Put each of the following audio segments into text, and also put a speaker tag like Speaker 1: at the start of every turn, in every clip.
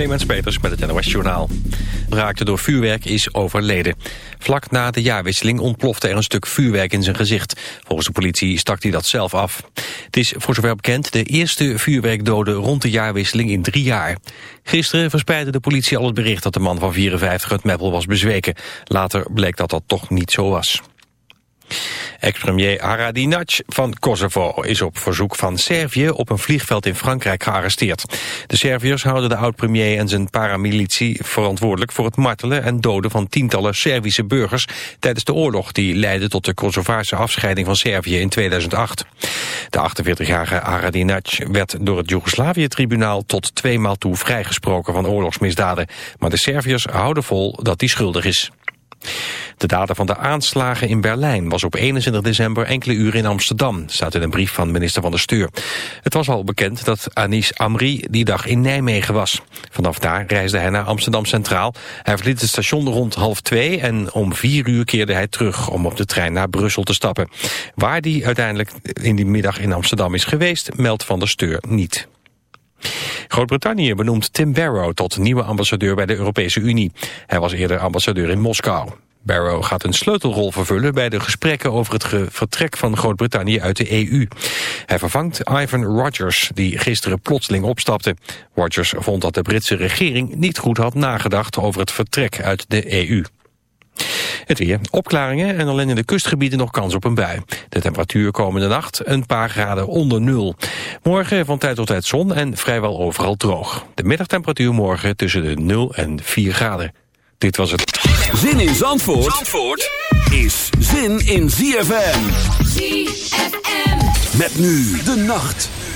Speaker 1: Clemens Peters met het NOS Journaal. Raakte door vuurwerk is overleden. Vlak na de jaarwisseling ontplofte er een stuk vuurwerk in zijn gezicht. Volgens de politie stak hij dat zelf af. Het is voor zover bekend de eerste vuurwerkdode rond de jaarwisseling in drie jaar. Gisteren verspreidde de politie al het bericht dat de man van 54 het Meppel was bezweken. Later bleek dat dat toch niet zo was. Ex-premier Haradinac van Kosovo is op verzoek van Servië op een vliegveld in Frankrijk gearresteerd. De Serviërs houden de oud-premier en zijn paramilitie verantwoordelijk voor het martelen en doden van tientallen Servische burgers tijdens de oorlog die leidde tot de Kosovaarse afscheiding van Servië in 2008. De 48-jarige Haradinac werd door het Joegoslavië-tribunaal tot tweemaal toe vrijgesproken van oorlogsmisdaden. Maar de Serviërs houden vol dat hij schuldig is. De dader van de aanslagen in Berlijn was op 21 december enkele uren in Amsterdam, staat in een brief van minister van de Steur. Het was al bekend dat Anis Amri die dag in Nijmegen was. Vanaf daar reisde hij naar Amsterdam Centraal. Hij verliet het station rond half twee en om vier uur keerde hij terug om op de trein naar Brussel te stappen. Waar die uiteindelijk in die middag in Amsterdam is geweest, meldt van der Steur niet. Groot-Brittannië benoemt Tim Barrow tot nieuwe ambassadeur bij de Europese Unie. Hij was eerder ambassadeur in Moskou. Barrow gaat een sleutelrol vervullen bij de gesprekken over het vertrek van Groot-Brittannië uit de EU. Hij vervangt Ivan Rogers, die gisteren plotseling opstapte. Rogers vond dat de Britse regering niet goed had nagedacht over het vertrek uit de EU. Het weer. Opklaringen en alleen in de kustgebieden nog kans op een bui. De temperatuur komende nacht een paar graden onder nul. Morgen van tijd tot tijd zon en vrijwel overal droog. De middagtemperatuur morgen tussen de 0 en 4 graden. Dit was het.
Speaker 2: Zin in Zandvoort, Zandvoort is zin in ZFM.
Speaker 3: ZFM.
Speaker 2: Met nu de nacht.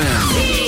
Speaker 4: Yeah.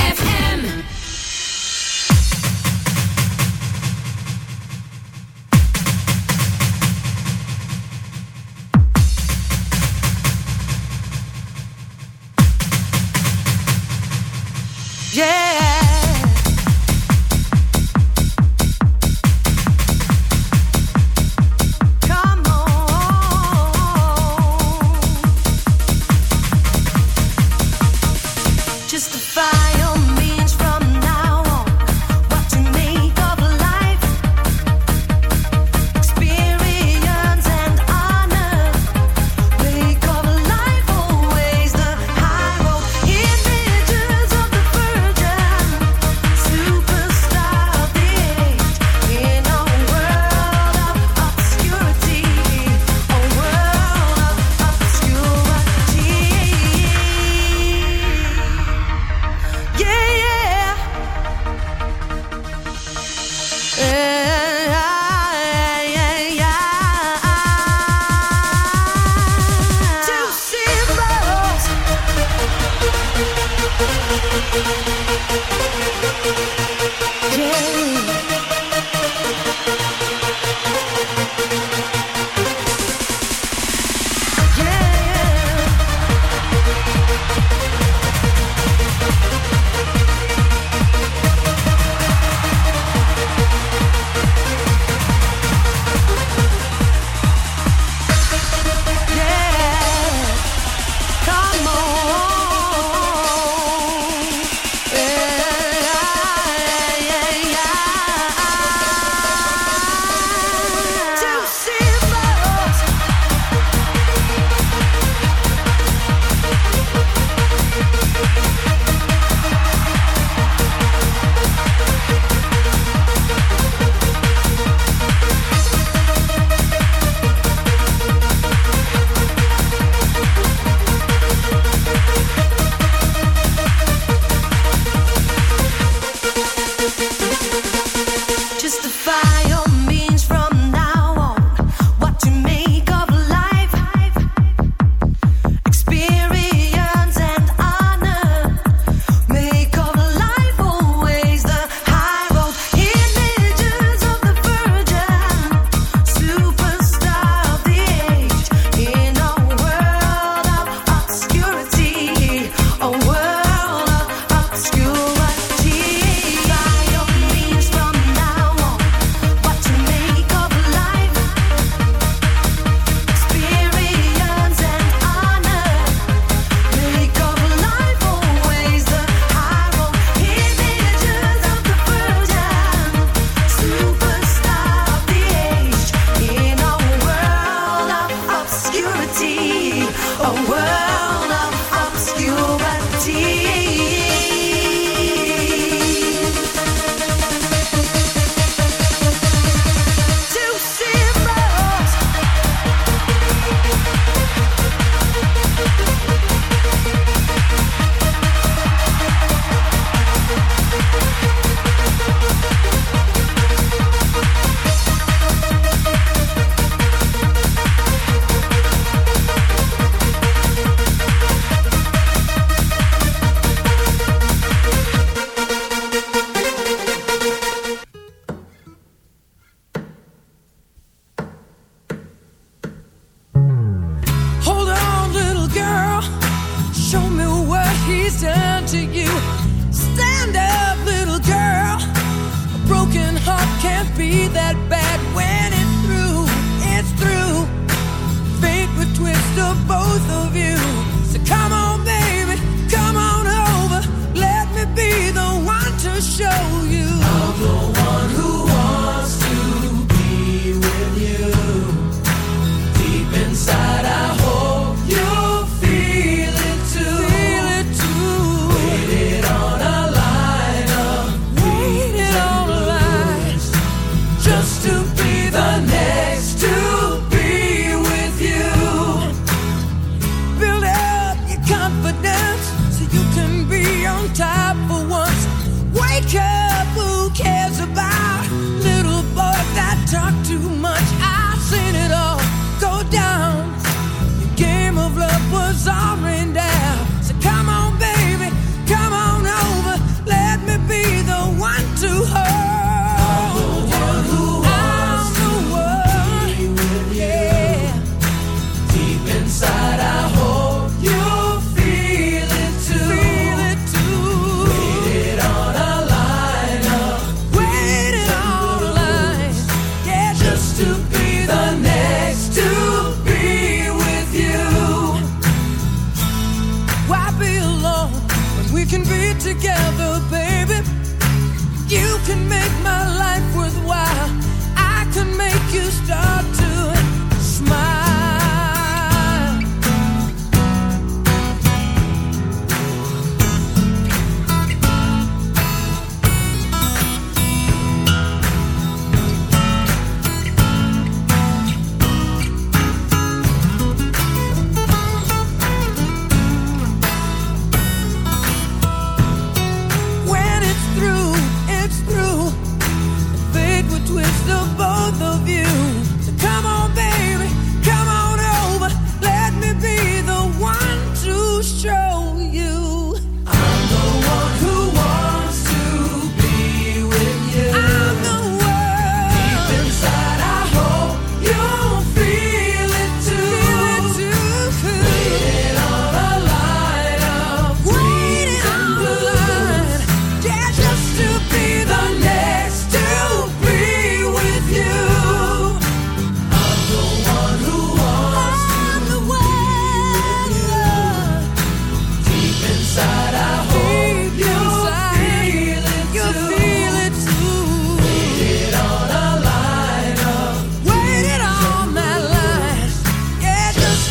Speaker 5: obscurity, a world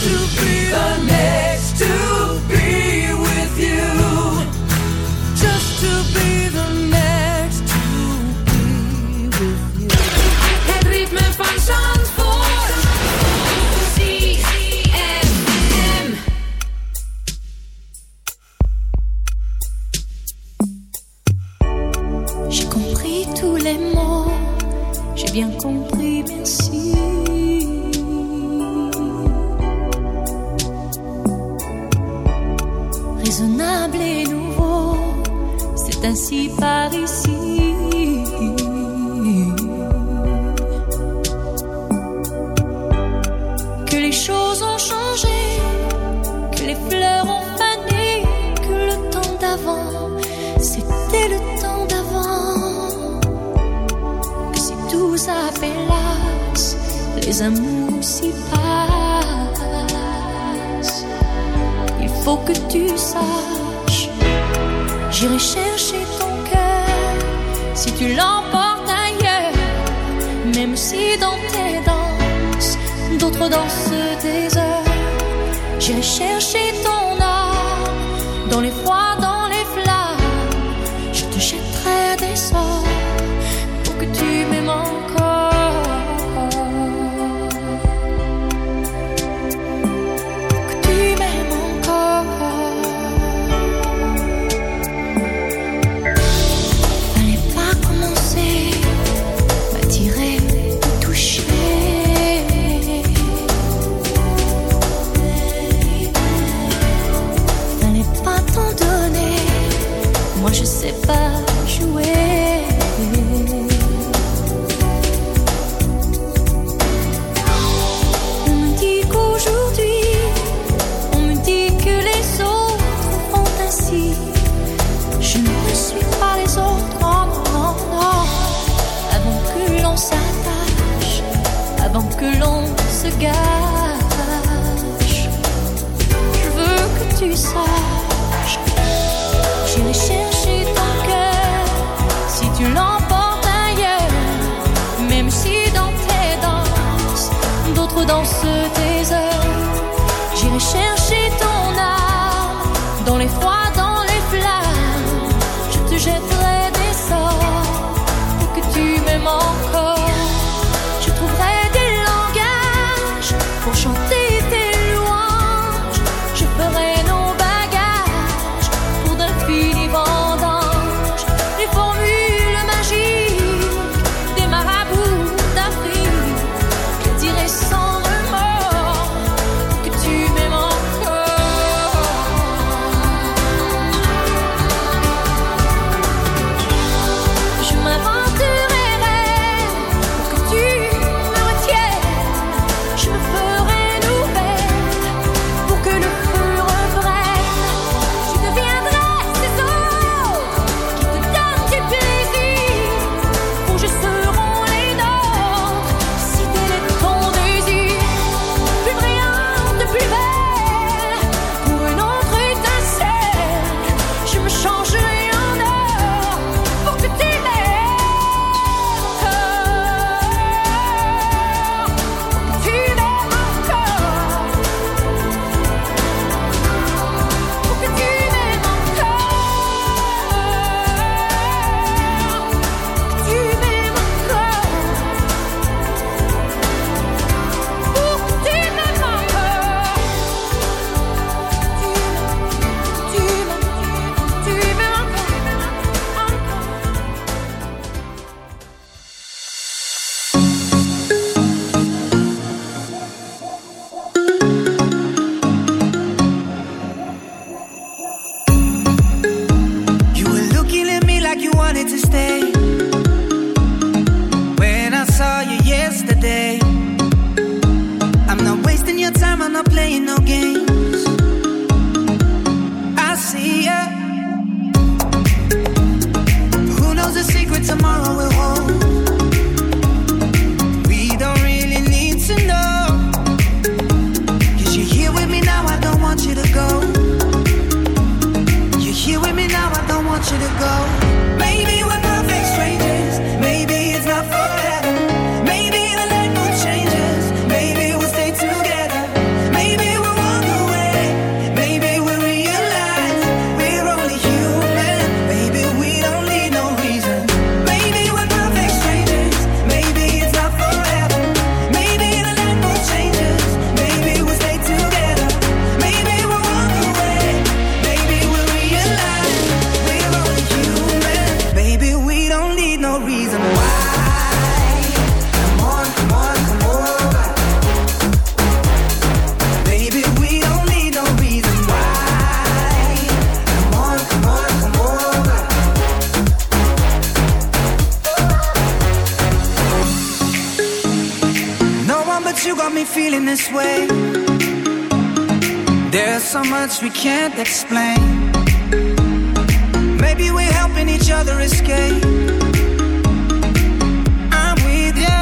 Speaker 5: to
Speaker 6: be you got me
Speaker 7: feeling this way. There's so much we can't explain. Maybe we're helping each other escape. I'm with you.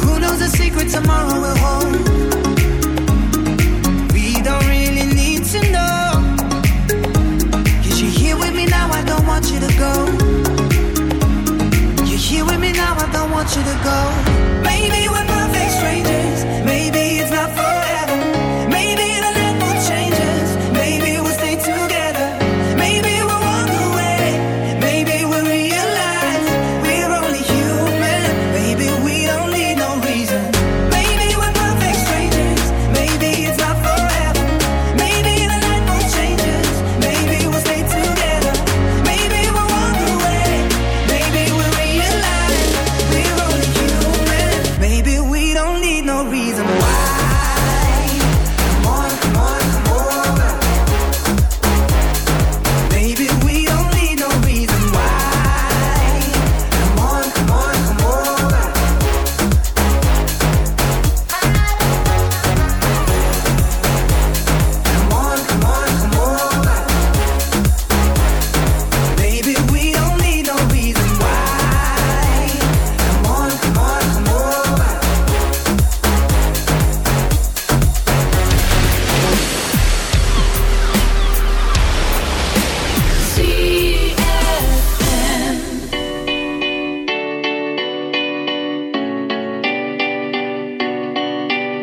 Speaker 7: Who knows the secret tomorrow will hold? want you to go.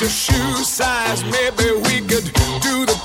Speaker 8: your shoe size. Maybe we could do the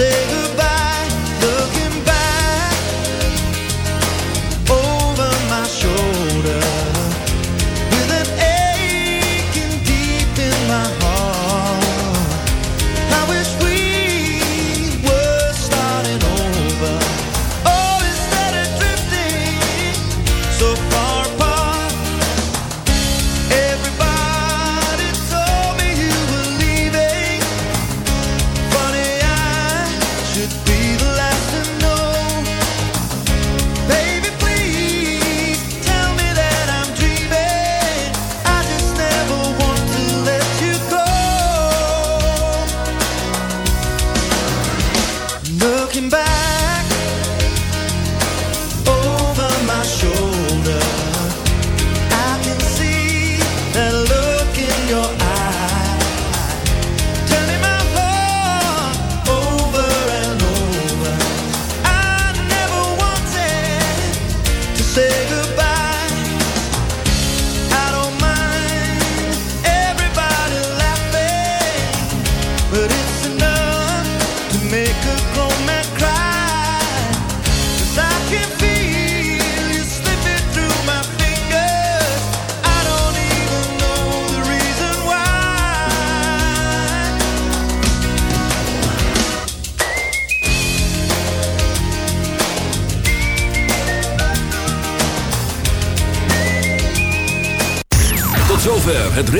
Speaker 2: say